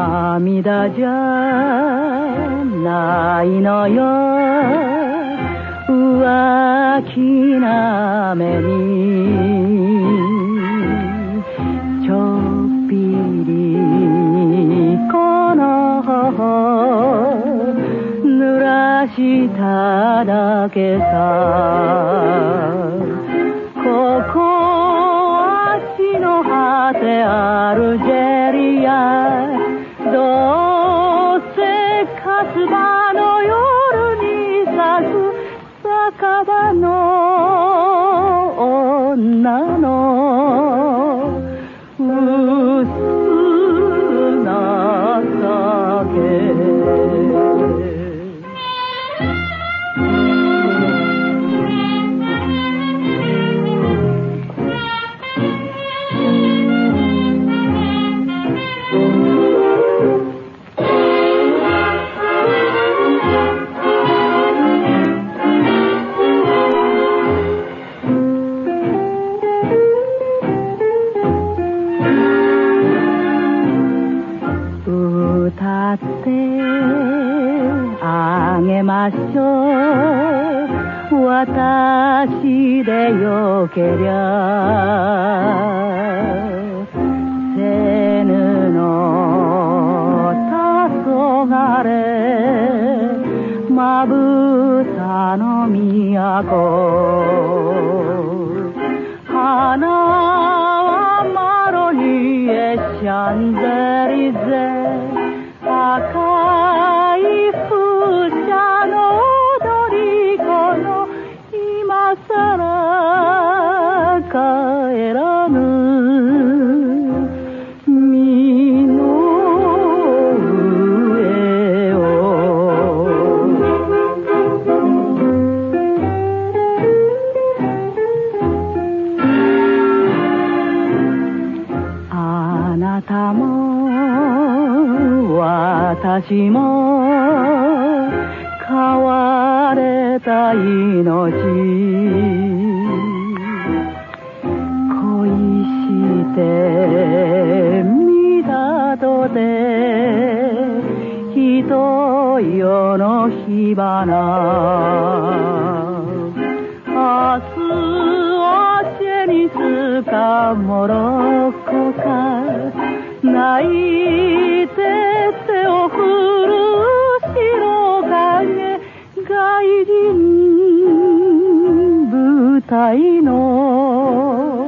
涙じゃないのよ浮気な目にちょっぴりこの頬濡らしただけさ。ここ足の果てアルジェリア。cada noche. ってあげましょう。私でよけりゃせぬの黄昏まぶたの都。花はマロニエシャンゼ。たも私も変われた命。恋してみたとて人よの火花。明日足につかもろこ泣いて手を振る白影外人舞台の